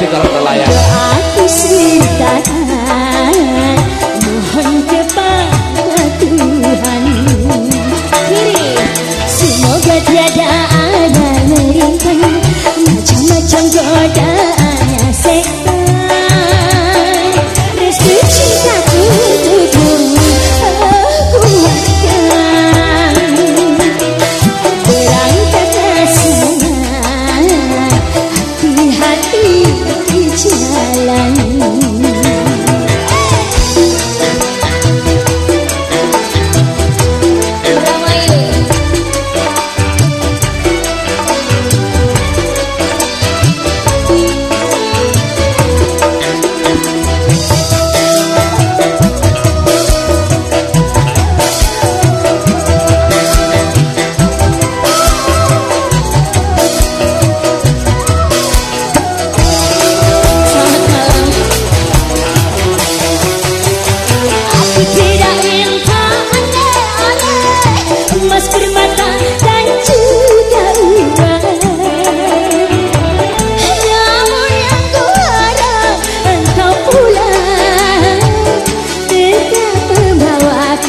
ngabdi kalau nelayan aku mohon kepada Tuhan. Kiri. Semoga tiada ada merintan macam-macam godaan saya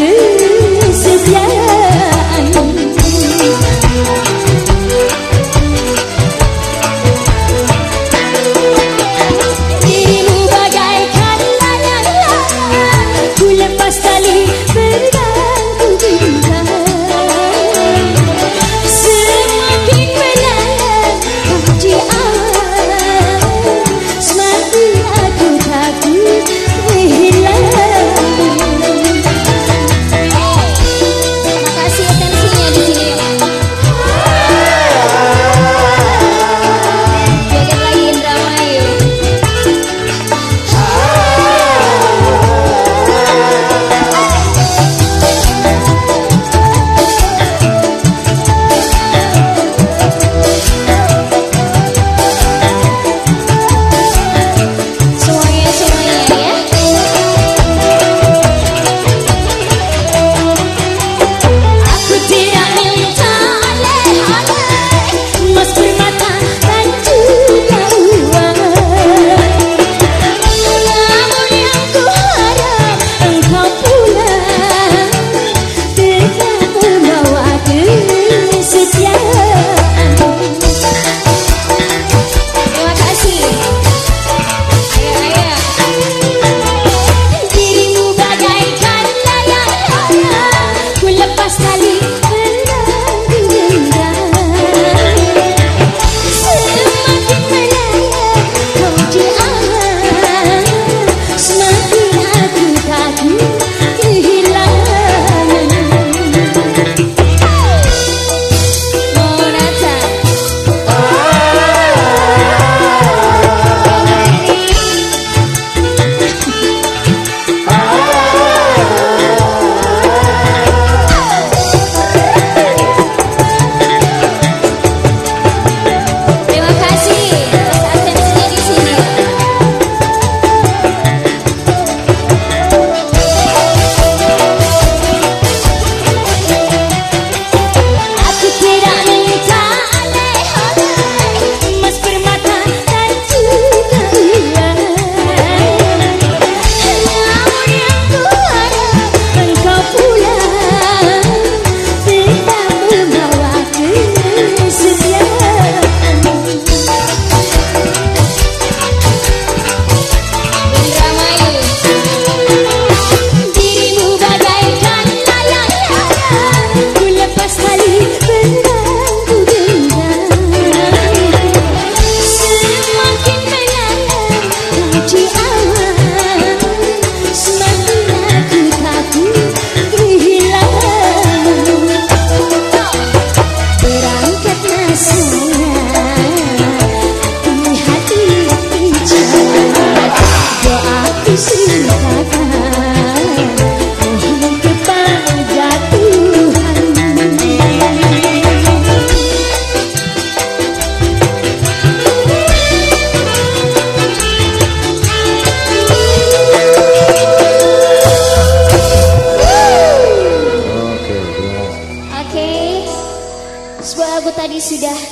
是。hasta el Sudah